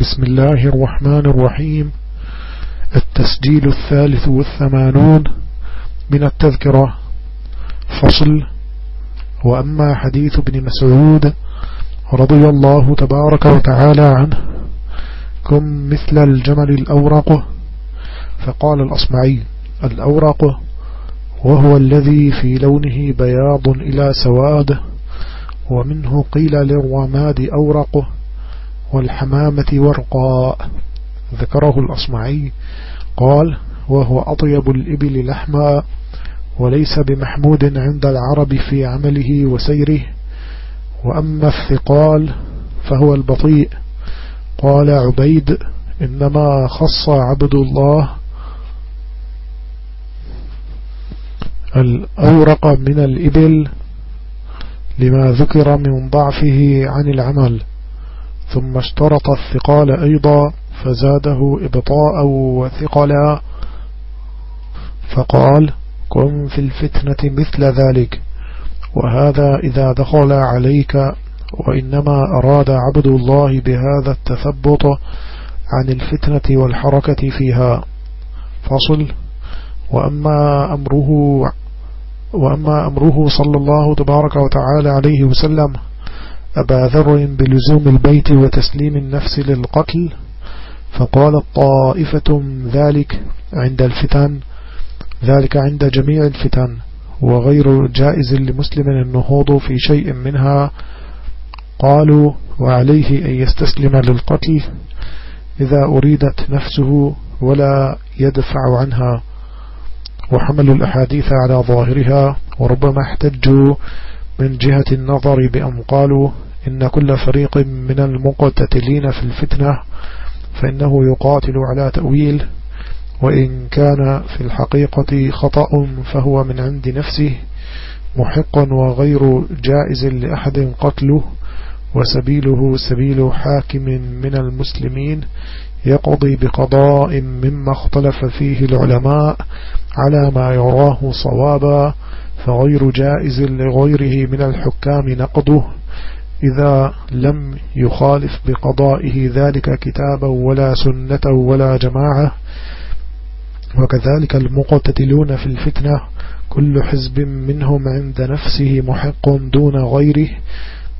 بسم الله الرحمن الرحيم. التسجيل الثالث والثمانون من التذكرة. فصل. وأما حديث ابن مسعود رضي الله تبارك وتعالى عنه كم مثل الجمل الأورق؟ فقال الأصمعي الأورق وهو الذي في لونه بياض إلى سواد ومنه قيل للرماد أورقه والحمامة ورقاء. ذكره الأصمعي. قال وهو أطيب الإبل لحما وليس بمحمود عند العرب في عمله وسيره. وأما الثقال فهو البطيء. قال عبيد إنما خص عبد الله الأورق من الإبل لما ذكر من ضعفه عن العمل. ثم اشترط الثقال أيضا فزاده إبطاء وثقلا. فقال كن في الفتنة مثل ذلك وهذا إذا دخل عليك وإنما أراد عبد الله بهذا التثبط عن الفتنة والحركة فيها. فصل وأما أمره وأما أمره صلى الله تبارك وتعالى عليه وسلم أبا ذر بلزوم البيت وتسليم النفس للقتل فقالت طائفة ذلك عند الفتن ذلك عند جميع الفتن وغير جائز لمسلم النهوض في شيء منها. قالوا وعليه أن يستسلم للقتل إذا أريدت نفسه ولا يدفع عنها. وحملوا الأحاديث على ظاهرها وربما احتجوا من جهة النظر بأن قالوا إن كل فريق من المقتتلين في الفتنة فإنه يقاتل على تأويل وإن كان في الحقيقة خطأ فهو من عند نفسه محق وغير جائز لأحد قتله وسبيله سبيل حاكم من المسلمين يقضي بقضاء مما اختلف فيه العلماء على ما يراه صوابا فغير جائز لغيره من الحكام نقضه إذا لم يخالف بقضائه ذلك كتابا ولا سنة ولا جماعة. وكذلك المقتتلون في الفتنة كل حزب منهم عند نفسه محق دون غيره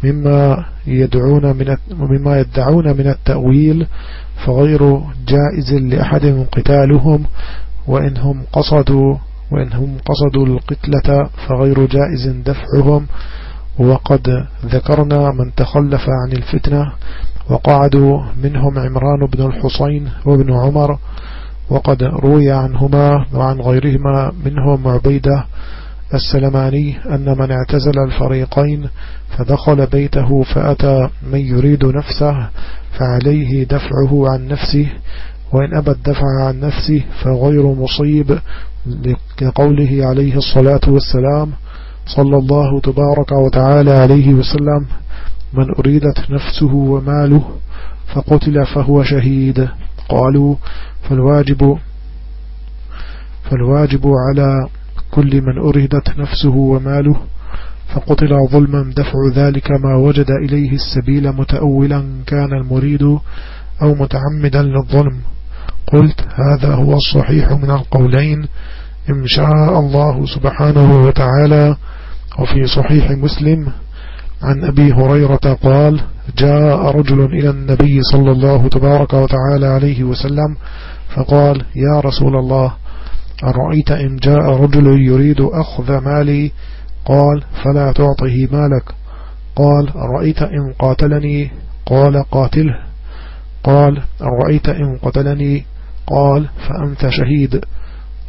مما يدعون من مما يدعون من التأويل فغير جائز لأحد قتالهم وإنهم قصدوا وإنهم قصدوا القتلة فغير جائز دفعهم. وقد ذكرنا من تخلف عن الفتنة وقعدوا منهم عمران بن الحصين وابن عمر. وقد روي عنهما وعن غيرهما منهم عبيدة السلماني أن من اعتزل الفريقين فدخل بيته فأتى من يريد نفسه فعليه دفعه عن نفسه. وإن أبى الدفع عن نفسه فغير مصيب لقوله عليه الصلاة والسلام صلى الله تبارك وتعالى عليه وسلم من أريدت نفسه وماله فقتل فهو شهيد. قالوا فالواجب فالواجب على كل من أريدت نفسه وماله فقتل ظلما دفع ذلك ما وجد إليه السبيل متأولا كان المريد أو متعمدا للظلم. قلت هذا هو الصحيح من القولين إن شاء الله سبحانه وتعالى. وفي صحيح مسلم عن أبي هريرة قال جاء رجل إلى النبي صلى الله تبارك وتعالى عليه وسلم فقال يا رسول الله أرأيت إن جاء رجل يريد أخذ مالي؟ قال فلا تعطه مالك. قال أرأيت إن قاتلني؟ قال قاتله. قال أرأيت إن قتلني؟ قال فأنت شهيد.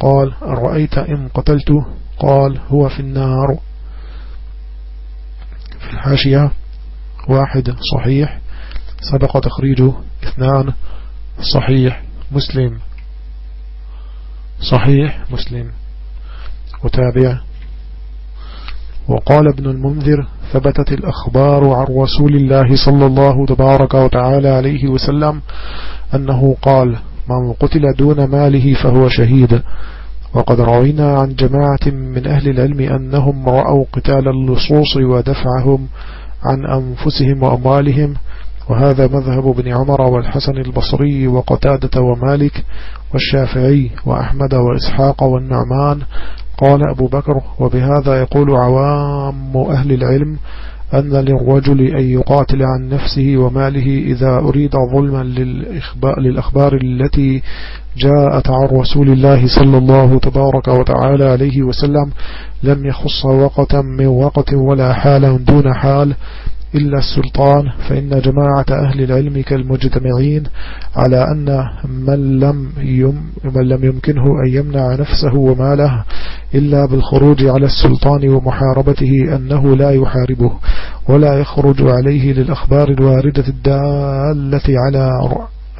قال أرأيت إن قتلته قال هو في النار. في الحاشية واحد صحيح سبق تخريجه اثنان صحيح مسلم. صحيح مسلم. وتابع. وقال ابن المنذر ثبتت الأخبار عن رسول الله صلى الله تبارك وتعالى عليه وسلم أنه قال من قتل دون ماله فهو شهيد. وقد روينا عن جماعة من أهل العلم أنهم رأوا قتال اللصوص ودفعهم عن أنفسهم وأموالهم وهذا مذهب ابن عمر والحسن البصري وقتادة ومالك والشافعي وأحمد وإسحاق والنعمان. قال أبو بكر وبهذا يقول عوام أهل العلم أن للرجل أن يقاتل عن نفسه وماله إذا أريد ظلما للأخبار التي جاءت عن رسول الله صلى الله تبارك وتعالى عليه وسلم لم يخص وقتا من وقت ولا حالا دون حال إلا السلطان فإن جماعة أهل العلم كالمجتمعين على أن من لم, يم من لم يمكنه أن يمنع نفسه وماله إلا بالخروج على السلطان ومحاربته أنه لا يحاربه ولا يخرج عليه للأخبار الواردة الدالة على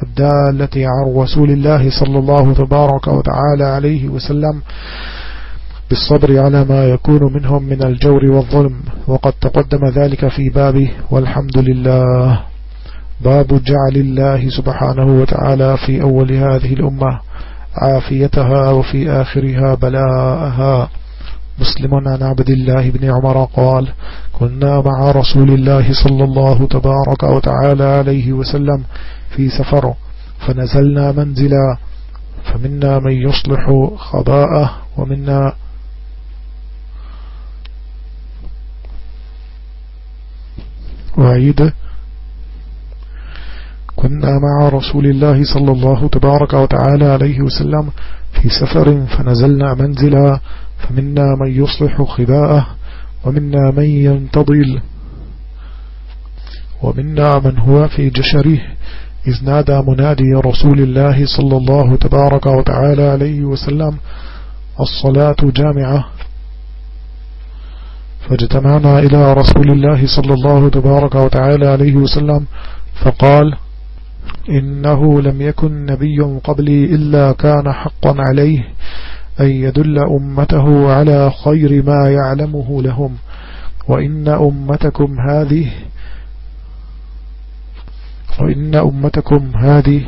الدالة عن رسول الله صلى الله تبارك وتعالى عليه وسلم. بالصبر على ما يكون منهم من الجور والظلم وقد تقدم ذلك في بابه والحمد لله. باب جعل الله سبحانه وتعالى في أول هذه الأمة عافيتها وفي آخرها بلاءها. مسلم عن عبد الله بن عمر قال كنا مع رسول الله صلى الله تبارك وتعالى عليه وسلم في سفر فنزلنا منزلا فمنا من يصلح خباءه ومنا وعيد كنا مع رسول الله صلى الله تبارك وتعالى عليه وسلم في سفر فنزلنا منزلا فمنا من يصلح خباءه ومنا من ينتضل ومنا من هو في جشره إذ نادى منادي رسول الله صلى الله تبارك وتعالى عليه وسلم الصلاة جامعة. فاجتمعنا إلى رسول الله صلى الله تبارك وتعالى عليه وسلم فقال إنه لم يكن نبي قبلي إلا كان حقا عليه أن يدل أمته على خير ما يعلمه لهم وإن أمتكم هذه وإن أمتكم هذه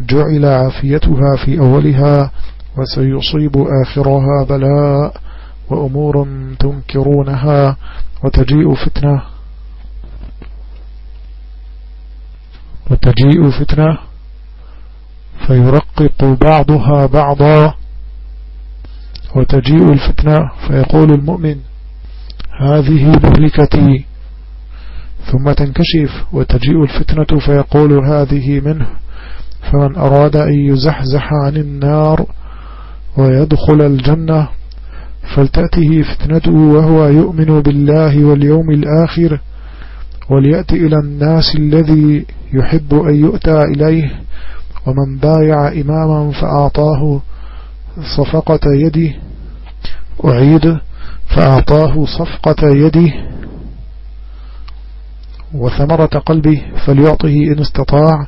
جعل عافيتها في أولها وسيصيب آخرها بلاء. وأمور تنكرونها وتجيء فتنة وتجيء فتنة فيرقق بعضها بعضا وتجيء الفتنة فيقول المؤمن هذه مهلكتي ثم تنكشف وتجيء الفتنة فيقول هذه منه فمن أراد أن يزحزح عن النار ويدخل الجنة فلتأته فتنته وهو يؤمن بالله واليوم الآخر وليأتي إلى الناس الذي يحب أن يؤتى إليه ومن بايع إماما فأعطاه صفقة يده أعيد فأعطاه صفقة يده وثمرة قلبه فليعطه إن استطاع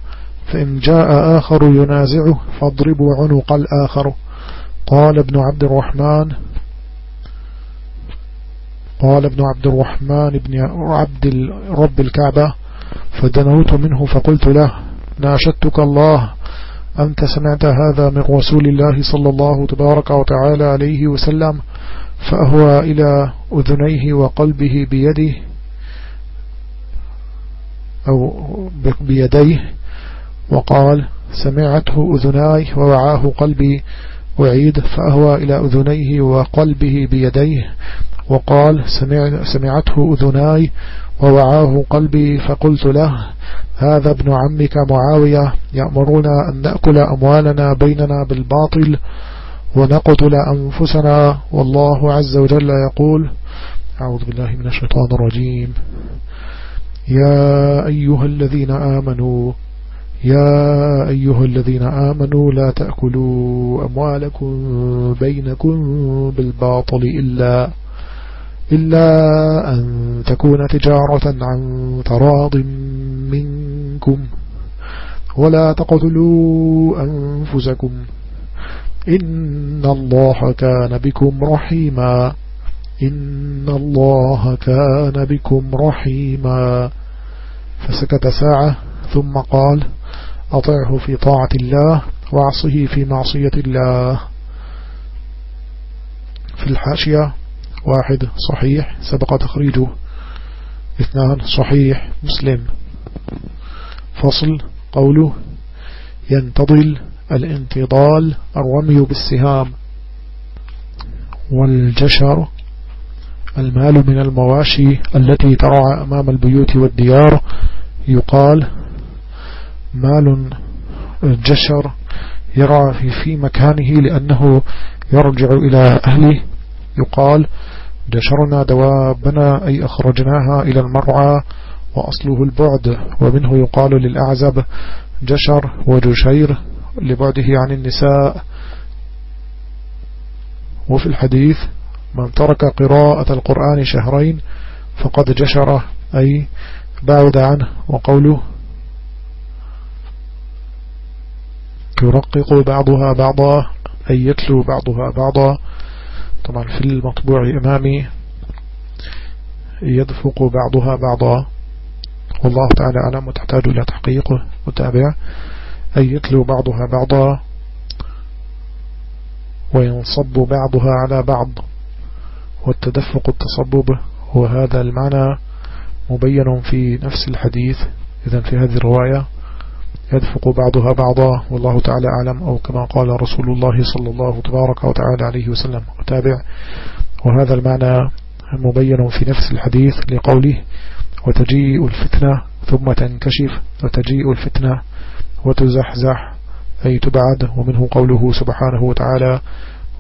فإن جاء آخر ينازعه فاضربوا عنق الآخر قال ابن عبد الرحمن قال ابن عبد الرحمن بن عبد رب الكعبة فدنوت منه فقلت له ناشدتك الله أنت سمعت هذا من رسول الله صلى الله تبارك وتعالى عليه وسلم فأهوى إلى أذنيه وقلبه بيده أو بيديه وقال سمعته أذناي ووعاه قلبي وعيد فأهوى إلى أذنيه وقلبه بيديه وقال سمع سمعته أذناي ووعاه قلبي فقلت له هذا ابن عمك معاوية يأمرنا أن نأكل أموالنا بيننا بالباطل ونقتل أنفسنا. والله عز وجل يقول أعوذ بالله من الشيطان الرجيم. يا أيها الذين آمنوا يا أيها الذين آمنوا لا تأكلوا أموالكم بينكم بالباطل إلا إلا أن تكون تجارة عن تراض منكم. ولا تقتلوا أنفسكم. إن الله كان بكم رحيما. إن الله كان بكم رحيما. فسكت ساعة ثم قال أطعه في طاعة الله وعصه في معصية الله. في الحاشية واحد صحيح سبق تخريجه. اثنان صحيح مسلم. فصل قوله ينتضل الانتضال الرمي بالسهام. والجشر المال من المواشي التي ترعى أمام البيوت والديار. يقال مال الجشر يرعى في, في مكانه لأنه يرجع إلى أهله. يقال جشرنا دوابنا أي أخرجناها إلى المرعى وأصله البعد. ومنه يقال للأعزب جشر وجشير لبعده عن النساء. وفي الحديث من ترك قراءة القرآن شهرين فقد جشر أي بعد عنه وقوله يرقق بعضها بعضا أي يتلو بعضها بعضا. طبعا في المطبوع أمامي يدفق بعضها بعضا. والله تعالى أعلم وتحتاج إلى تحقيقه وتابع. أي يتلو بعضها بعضا وينصب بعضها على بعض. والتدفق التصبب هو هذا المعنى مبين في نفس الحديث. إذا في هذه الرواية يدفق بعضها بعضا والله تعالى أعلم أو كما قال رسول الله صلى الله تبارك وتعالى عليه وسلم. وتابع وهذا المعنى مبين في نفس الحديث لقوله وتجيء الفتنة ثم تنكشف وتجيء الفتنة وتزحزح أي تبعد. ومنه قوله سبحانه وتعالى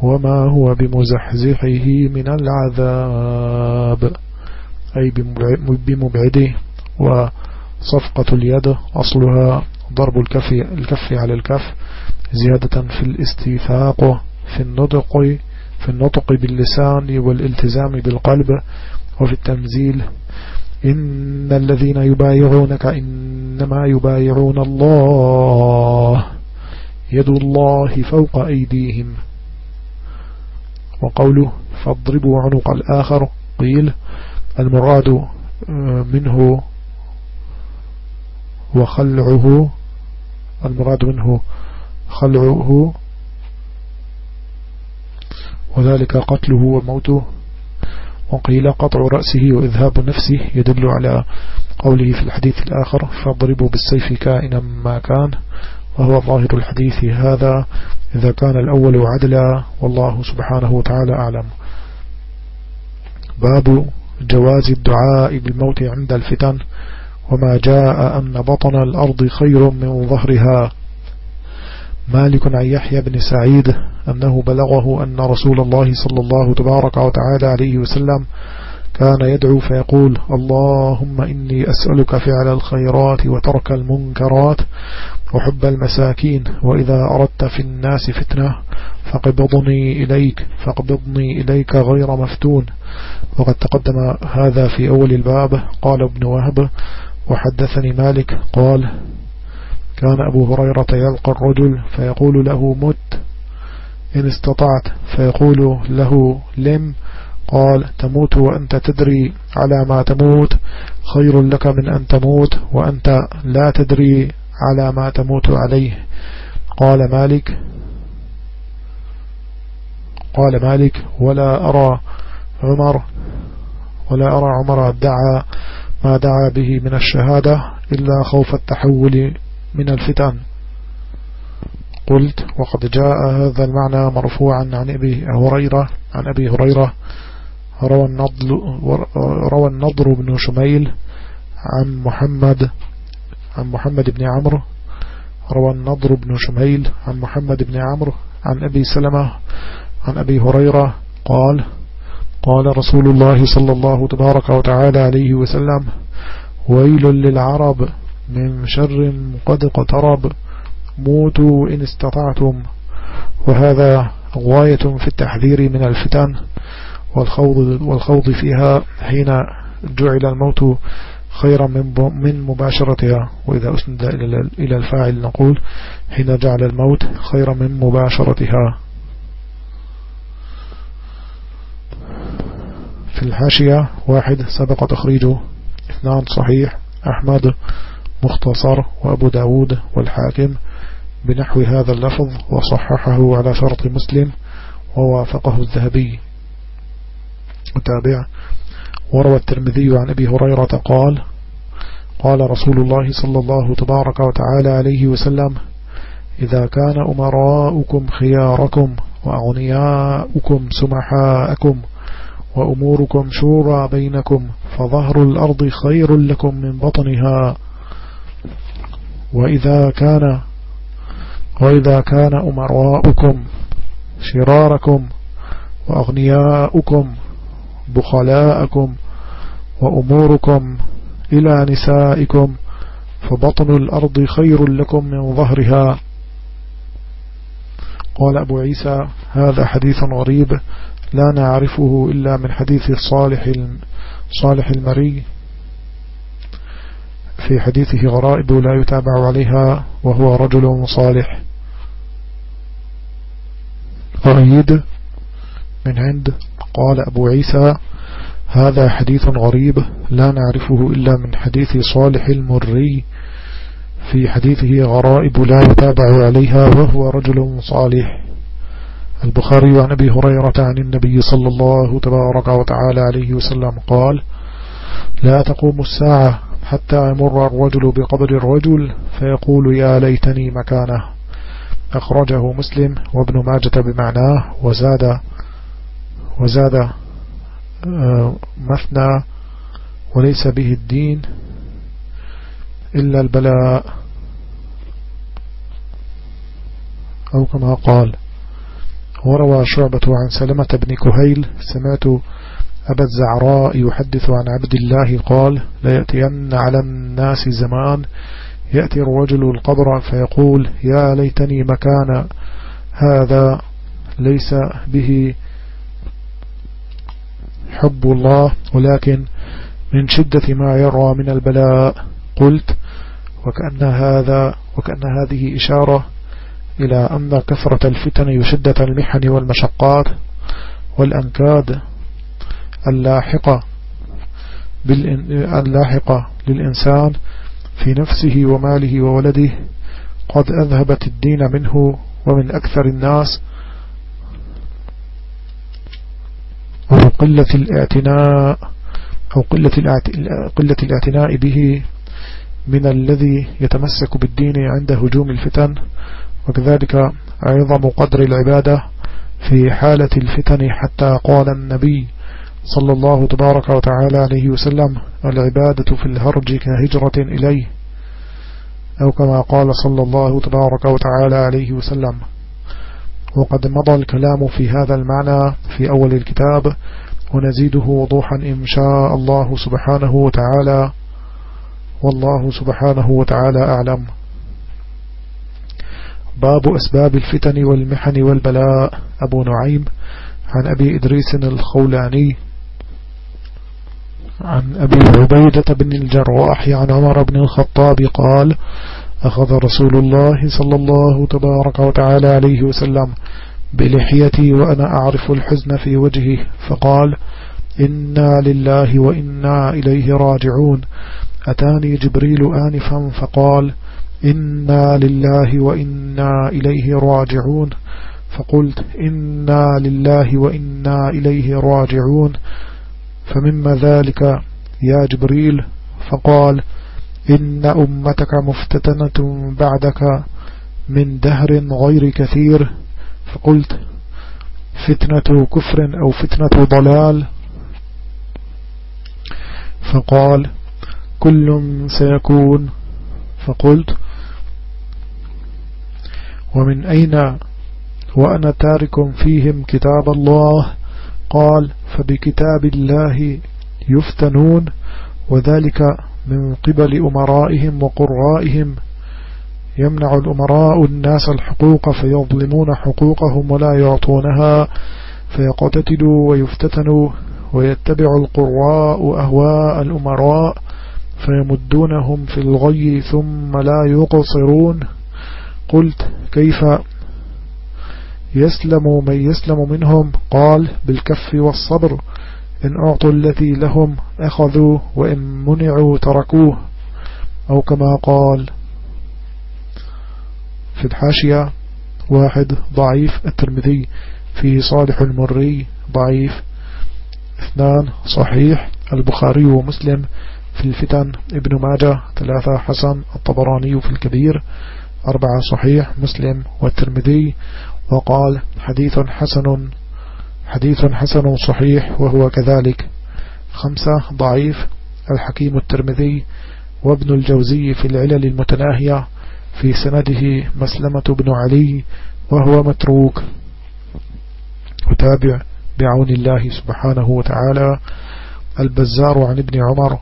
وما هو بمزحزحه من العذاب أي بمبعده. وصفقة اليد أصلها ضرب الكف, الكف على الكف زيادة في الاستيثاق في النطق في النطق باللسان والالتزام بالقلب وفي التنزيل إن الذين يبايعونك إنما يبايعون الله يد الله فوق أيديهم. وقوله فاضربوا عنق الآخر قيل المراد آه، منه وخلعه المراد منه خلعه وذلك قتله وموته. وقيل قطع رأسه وإذهاب نفسه يدل على قوله في الحديث الآخر فاضربوا بالسيف كائنا ما كان. وهو ظاهر الحديث هذا إذا كان الأول عدلا والله سبحانه وتعالى أعلم. باب جواز الدعاء بالموت عند الفتن. وما جاء أن بطن الأرض خير من ظهرها. مالك عن يحيى بن سعيد أنه بلغه أن رسول الله صلى الله تبارك وتعالى عليه وسلم كان يدعو فيقول اللهم إني أسألك فعل الخيرات وترك المنكرات وحب المساكين وإذا أردت في الناس فتنة فقبضني إليك فقبضني إليك غير مفتون. وقد تقدم هذا في أول الباب. قال ابن وهب وحدثني مالك قال كان أبو هريرة يلقى الرجل فيقول له مت إن استطعت فيقول له لم قال تموت وأنت تدري على ما تموت خير لك من أن تموت وأنت لا تدري على ما تموت عليه. قال مالك قال مالك ولا أرى عمر ولا أرى عمر دعا. ما دعا به من الشهادة إلا خوف التحول من الفتن. قلت وقد جاء هذا المعنى مرفوعا عن أبي هريرة عن أبي هريرة. روى النضر, روى النضر بن شميل عن محمد عن محمد بن عمرو. روى النضر بن شميل عن محمد بن عمرو. عن أبي سلمة عن أبي هريرة. قال قال رسول الله صلى الله تبارك وتعالى عليه وسلم ويل للعرب من شر قد اقترب موتوا إن استطعتم. وهذا غاية في التحذير من الفتن والخوض, والخوض فيها حين جعل الموت خيرا من من مباشرتها. وإذا أسند إلى الفاعل نقول حين جعل الموت خيرا من مباشرتها. في الحاشية واحد سبق تخريجه اثنان صحيح أحمد مختصر وأبو داود والحاكم بنحو هذا اللفظ وصححه على شرط مسلم ووافقه الذهبي. متابع. وروى الترمذي عن أبي هريرة قال قال رسول الله صلى الله تبارك وتعالى عليه وسلم إذا كان أمراؤكم خياركم وأغنياؤكم سمحاءكم وأموركم شورى بينكم فظهر الأرض خير لكم من بطنها. وإذا كان وإذا كان أمراؤكم شراركم وأغنياؤكم بخلاءكم وأموركم إلى نسائكم فبطن الأرض خير لكم من ظهرها. قال أبو عيسى هذا حديث غريب لا نعرفه إلا من حديث صالح صالح المري. في حديثه غرائب لا يتابع عليها وهو رجل صالح. أعيد من عند قال أبو عيسى هذا حديث غريب لا نعرفه إلا من حديث صالح المري. في حديثه غرائب لا يتابع عليها وهو رجل صالح. البخاري عن أبي هريرة عن النبي صلى الله تبارك وتعالى عليه وسلم قال لا تقوم الساعة حتى يمر الرجل بقبر الرجل فيقول يا ليتني مكانه أخرجه مسلم وابن ماجة بمعناه وزاد وزاد آه، مثنى وليس به الدين إلا البلاء أو كما قال وروى شعبة عن سلمة بن كهيل سمعت أبا الزعراء يحدث عن عبد الله قال ليأتين على الناس زمان يأتي الرجل القبر فيقول يا ليتني مكان هذا ليس به حب الله ولكن من شدة ما يرى من البلاء. قلت وكأن هذا وكأن هذه إشارة إلى أن كثرة الفتن يشدة المحن والمشقات والأنكاد اللاحقة اللاحقة للإنسان في نفسه وماله وولده قد أذهبت الدين منه ومن أكثر الناس أو قلة الاعتناء أو قلة قلة الاعتناء به من الذي يتمسك بالدين عند هجوم الفتن وكذلك عظم قدر العبادة في حالة الفتن حتى قال النبي صلى الله تبارك وتعالى عليه وسلم العبادة في الهرج كهجرة إليه أو كما قال صلى الله تبارك وتعالى عليه وسلم. وقد مضى الكلام في هذا المعنى في أول الكتاب ونزيده وضوحا إن شاء الله سبحانه وتعالى. والله سبحانه وتعالى أعلم. باب أسباب الفتن والمحن والبلاء. أبو نعيم عن أبي إدريس الخولاني عن أبي عبيدة بن الجراح عن عمر بن الخطاب قال أخذ رسول الله صلى الله تبارك وتعالى عليه وسلم بلحيتي وأنا أعرف الحزن في وجهه فقال إنا لله وإنا إليه راجعون. أتاني جبريل آنفا فقال إنا لله وإنا إليه راجعون فقلت إنا لله وإنا إليه راجعون فمما ذلك يا جبريل فقال إن أمتك مفتتنة بعدك من دهر غير كثير فقلت فتنة كفر أو فتنة ضلال؟ فقال كل سيكون فقلت ومن أين وأنا تارك فيهم كتاب الله؟ قال فبكتاب الله يفتنون وذلك من قبل أمرائهم وقرائهم. يمنع الأمراء الناس الحقوق فيظلمون حقوقهم ولا يعطونها فيقتتلوا ويفتتنوا ويتبع القراء أهواء الأمراء فيمدونهم في الغي ثم لا يقصرون. قلت كيف يسلم من يسلم منهم؟ قال بالكف والصبر إن أعطوا الذي لهم أخذوا وإن منعوا تركوه. أو كما قال في الحاشية واحد ضعيف الترمذي فيه صالح المري ضعيف. اثنان صحيح البخاري ومسلم. في الفتن ابن ماجه ثلاثة حسن الطبراني في الكبير. أربعة صحيح مسلم والترمذي وقال حديث حسن حديث حسن صحيح وهو كذلك. خمسة ضعيف الحكيم الترمذي وابن الجوزي في العلل المتناهية في سنده مسلمة بن علي وهو متروك. وتابع بعون الله سبحانه وتعالى. البزار عن ابن عمر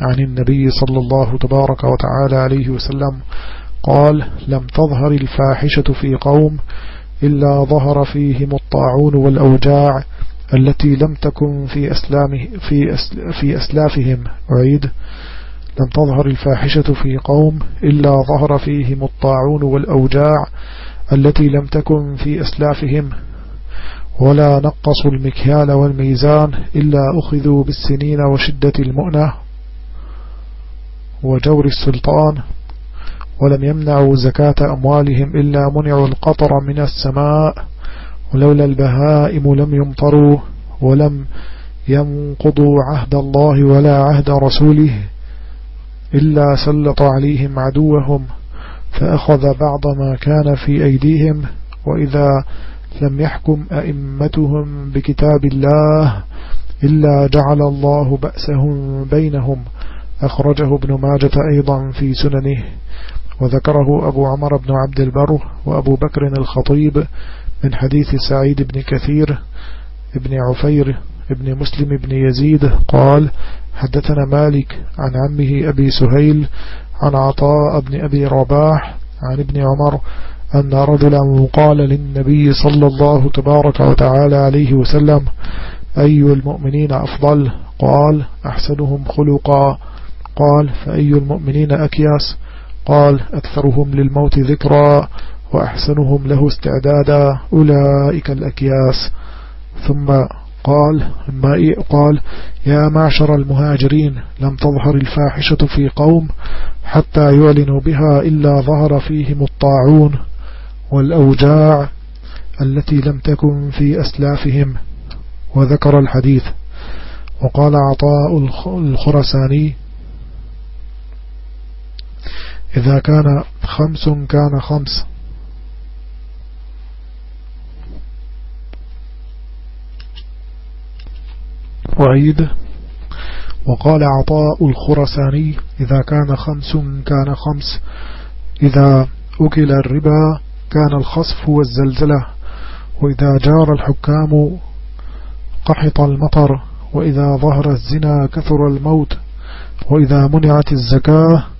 عن النبي صلى الله تبارك وتعالى عليه وسلم قال لم تظهر الفاحشة في قوم إلا ظهر فيهم الطاعون والأوجاع التي لم تكن في, أسلامه في, أسل في أسلافهم. أعيد لم تظهر الفاحشة في قوم إلا ظهر فيهم الطاعون والأوجاع التي لم تكن في أسلافهم. ولا نقصوا المكيال والميزان إلا أخذوا بالسنين وشدة المؤنة وجور السلطان. ولم يمنعوا زكاة أموالهم إلا منعوا القطر من السماء ولولا البهائم لم يمطروا ولم ينقضوا عهد الله ولا عهد رسوله إلا سلط عليهم عدوهم فأخذ بعض ما كان في أيديهم وإذا لم يحكم أئمتهم بكتاب الله إلا جعل الله بأسهم بينهم أخرجه ابن ماجة أيضا في سننه. وذكره أبو عمر بن عبد البر وأبو بكر الخطيب من حديث سعيد بن كثير ابن عفير ابن مسلم بن يزيد قال حدثنا مالك عن عمه أبي سهيل عن عطاء بن أبي رباح عن ابن عمر أن رجلا قال للنبي صلى الله تبارك وتعالى عليه وسلم أي المؤمنين أفضل؟ قال أحسنهم خلقا. قال فأي المؤمنين أكياس؟ قال أكثرهم للموت ذكرا وأحسنهم له استعدادا أولئك الأكياس. ثم قال ما قال يا معشر المهاجرين لم تظهر الفاحشة في قوم حتى يعلنوا بها إلا ظهر فيهم الطاعون والأوجاع التي لم تكن في أسلافهم. وذكر الحديث. وقال عطاء الخرساني إذا كان خمس كان خمس. وعيد. وقال عطاء الخرساني إذا كان خمس كان خمس. إذا أكل الربا كان الخصف والزلزلة. وإذا جار الحكام قحط المطر. وإذا ظهر الزنا كثر الموت. وإذا منعت الزكاة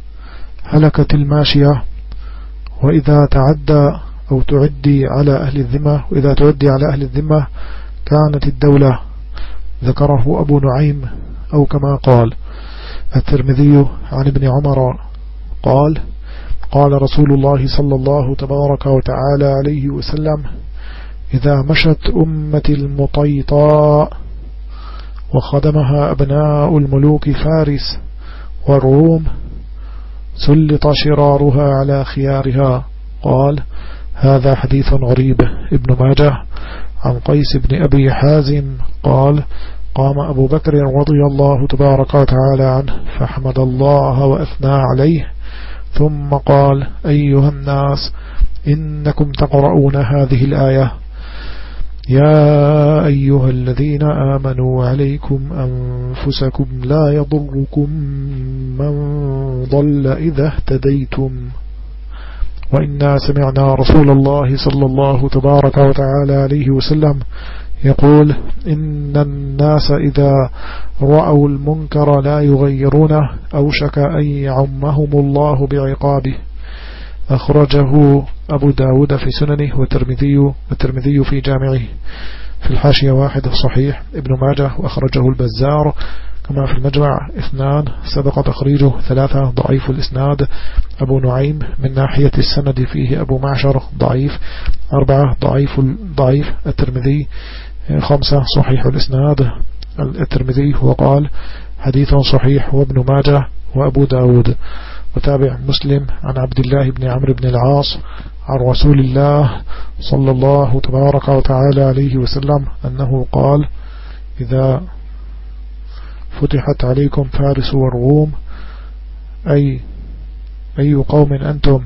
هلكت الماشية وإذا تعدى أو تعدي على أهل الذمة وإذا تعدي على أهل الذمة كانت الدولة ذكره أبو نعيم أو كما قال الترمذي عن ابن عمر قال قال رسول الله صلى الله تبارك وتعالى عليه وسلم إذا مشت أمة المطيطاء وخدمها أبناء الملوك فارس والروم سلط شرارها على خيارها. قال هذا حديث غريب. ابن ماجه عن قيس بن أبي حازم قال قام أبو بكر رضي الله تبارك وتعالى عنه فحمد الله وأثنى عليه ثم قال أيها الناس إنكم تقرؤون هذه الآية يا أيها الذين آمنوا عليكم أنفسكم لا يضركم من ضل إذا اهتديتم. وإنا سمعنا رسول الله صلى الله تبارك وتعالى عليه وسلم يقول إن الناس إذا رأوا المنكر لا يغيرونه أوشك أن يعمهم الله بعقابه. أخرجه أبو داود في سننه والترمذي, والترمذي في جامعه. في الحاشية واحد صحيح ابن ماجه وأخرجه البزار. كما في المجمع اثنان سبق تخريجه ثلاثة ضعيف الإسناد. أبو نعيم من ناحية السند فيه أبو معشر ضعيف. أربعة ضعيف ضعيف. الترمذي خمسة صحيح الإسناد. الترمذي وقال حديث صحيح وابن ماجه وأبو داود. وتابع مسلم عن عبد الله بن عمرو بن العاص عن رسول الله صلى الله تبارك وتعالى عليه وسلم أنه قال إذا فتحت عليكم فارس والروم أي أي قوم أنتم؟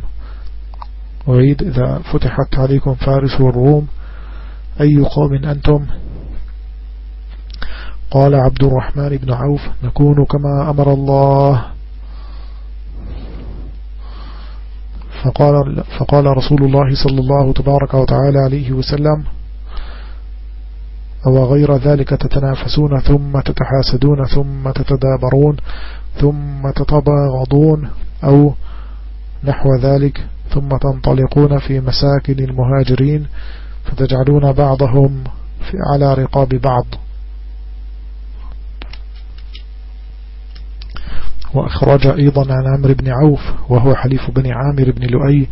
أعيد إذا فتحت عليكم فارس والروم أي قوم أنتم؟ قال عبد الرحمن بن عوف نكون كما أمر الله فقال, فقال رسول الله صلى الله تبارك وتعالى عليه وسلم أو غير ذلك تتنافسون ثم تتحاسدون ثم تتدابرون ثم تتباغضون أو نحو ذلك ثم تنطلقون في مساكن المهاجرين فتجعلون بعضهم على رقاب بعض. وأخرج أيضا عن عمرو بن عوف وهو حليف بن عامر بن لؤي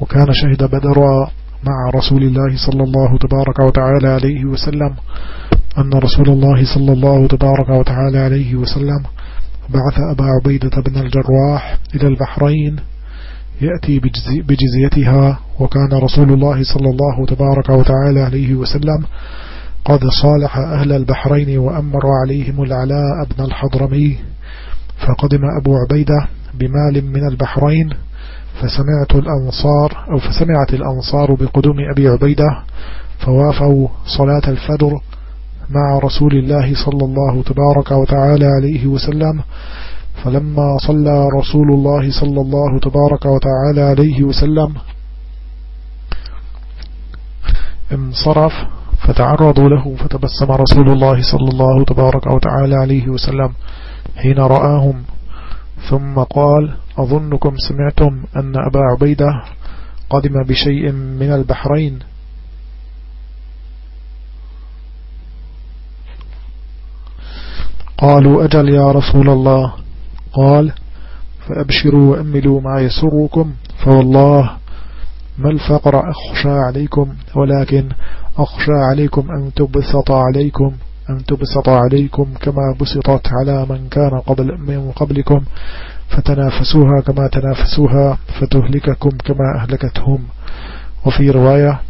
وكان شهد بدر مع رسول الله صلى الله تبارك وتعالى عليه وسلم أن رسول الله صلى الله تبارك وتعالى عليه وسلم بعث أبا عبيدة بن الجراح إلى البحرين يأتي بجزيتها وكان رسول الله صلى الله تبارك وتعالى عليه وسلم قد صالح أهل البحرين وأمر عليهم العلاء بن الحضرمي فقدم أبو عبيدة بمال من البحرين فسمعت الأنصار أو فسمعت الأنصار بقدوم أبي عبيدة فوافوا صلاة الفجر مع رسول الله صلى الله تبارك وتعالى عليه وسلم. فلما صلى رسول الله صلى الله تبارك وتعالى عليه وسلم انصرف فتعرضوا له فتبسم رسول الله صلى الله تبارك وتعالى عليه وسلم. حين رآهم ثم قال أظنكم سمعتم أن أبا عبيدة قدم بشيء من البحرين. قالوا أجل يا رسول الله. قال فأبشروا وأملوا ما يسركم فوالله ما الفقر أخشى عليكم ولكن أخشى عليكم أن تبسط عليكم. أن تبسط عليكم كما بسطت على من كان قبل من قبلكم فتنافسوها كما تنافسوها فتهلككم كما أهلكتهم. وفي رواية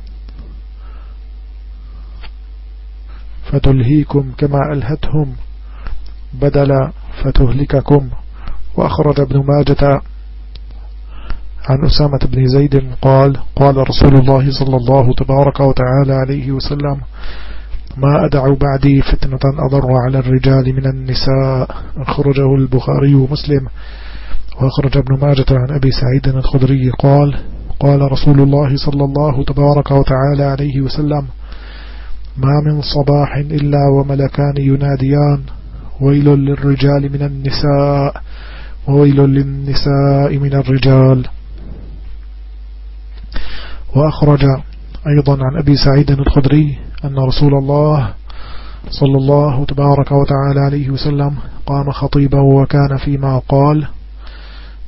فتلهيكم كما ألهتهم بدل فتهلككم. وأخرج ابن ماجة عن أسامة بن زيد قال قال رسول الله صلى الله تبارك وتعالى عليه وسلم ما أدع بعدي فتنة أضر على الرجال من النساء. أخرجه البخاري ومسلم. وأخرج ابن ماجة عن أبي سعيد الخضري قال قال رسول الله صلى الله تبارك وتعالى عليه وسلم ما من صباح إلا وملكان يناديان. ويل للرجال من النساء. وويل للنساء من الرجال. وأخرج أيضا عن أبي سعيد الخدري أن رسول الله صلى الله تبارك وتعالى عليه وسلم قام خطيبه وكان فيما قال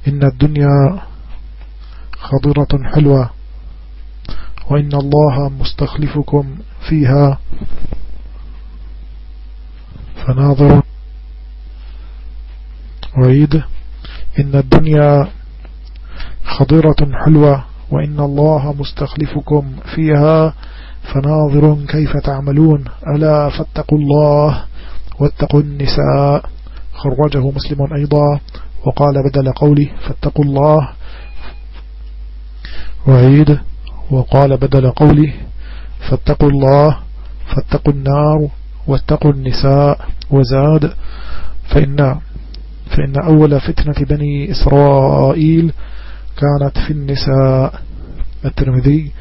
إن الدنيا خضرة حلوة وإن الله مستخلفكم فيها فناظر وعيد. إن الدنيا خضرة حلوة وإن الله مستخلفكم فيها فناظر كيف تعملون. ألا فاتقوا الله واتقوا النساء. خرجه مسلم أيضا وقال بدل قوله فاتقوا الله. وعيد وقال بدل قوله فاتقوا الله فاتقوا النار واتقوا النساء. وزاد فإن, فإن أول فتنة بني إسرائيل كانت في النساء. الترمذي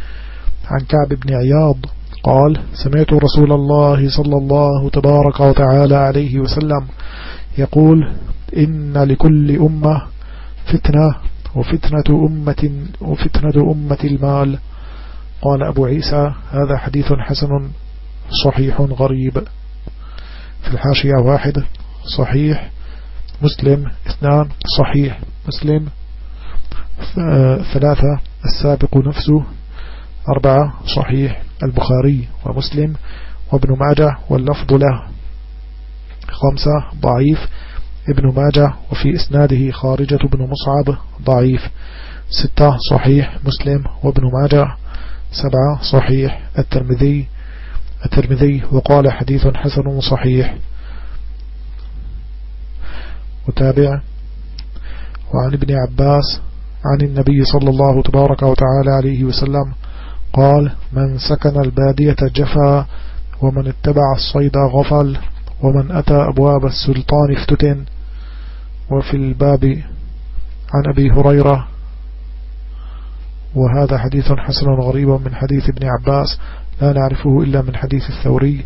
عن كعب بن عياض قال سمعت رسول الله صلى الله تبارك وتعالى عليه وسلم يقول إن لكل أمة فتنة وفتنة أمة, وفتنة أمة المال. قال أبو عيسى هذا حديث حسن صحيح غريب. في الحاشية واحد صحيح مسلم. اثنان صحيح مسلم. ثلاثة السابق نفسه. أربعة صحيح البخاري ومسلم وابن ماجه واللفظ له. خمسة ضعيف ابن ماجه وفي إسناده خارجة بن مصعب ضعيف. ستة صحيح مسلم وابن ماجه. سبعة صحيح الترمذي. الترمذي وقال حديث حسن صحيح. وتابع. وعن ابن عباس عن النبي صلى الله تبارك وتعالى عليه وسلم قال من سكن البادية جفا ومن اتبع الصيد غفل ومن أتى أبواب السلطان افتتن. وفي الباب عن أبي هريرة وهذا حديث حسن غريب من حديث ابن عباس لا نعرفه إلا من حديث الثوري.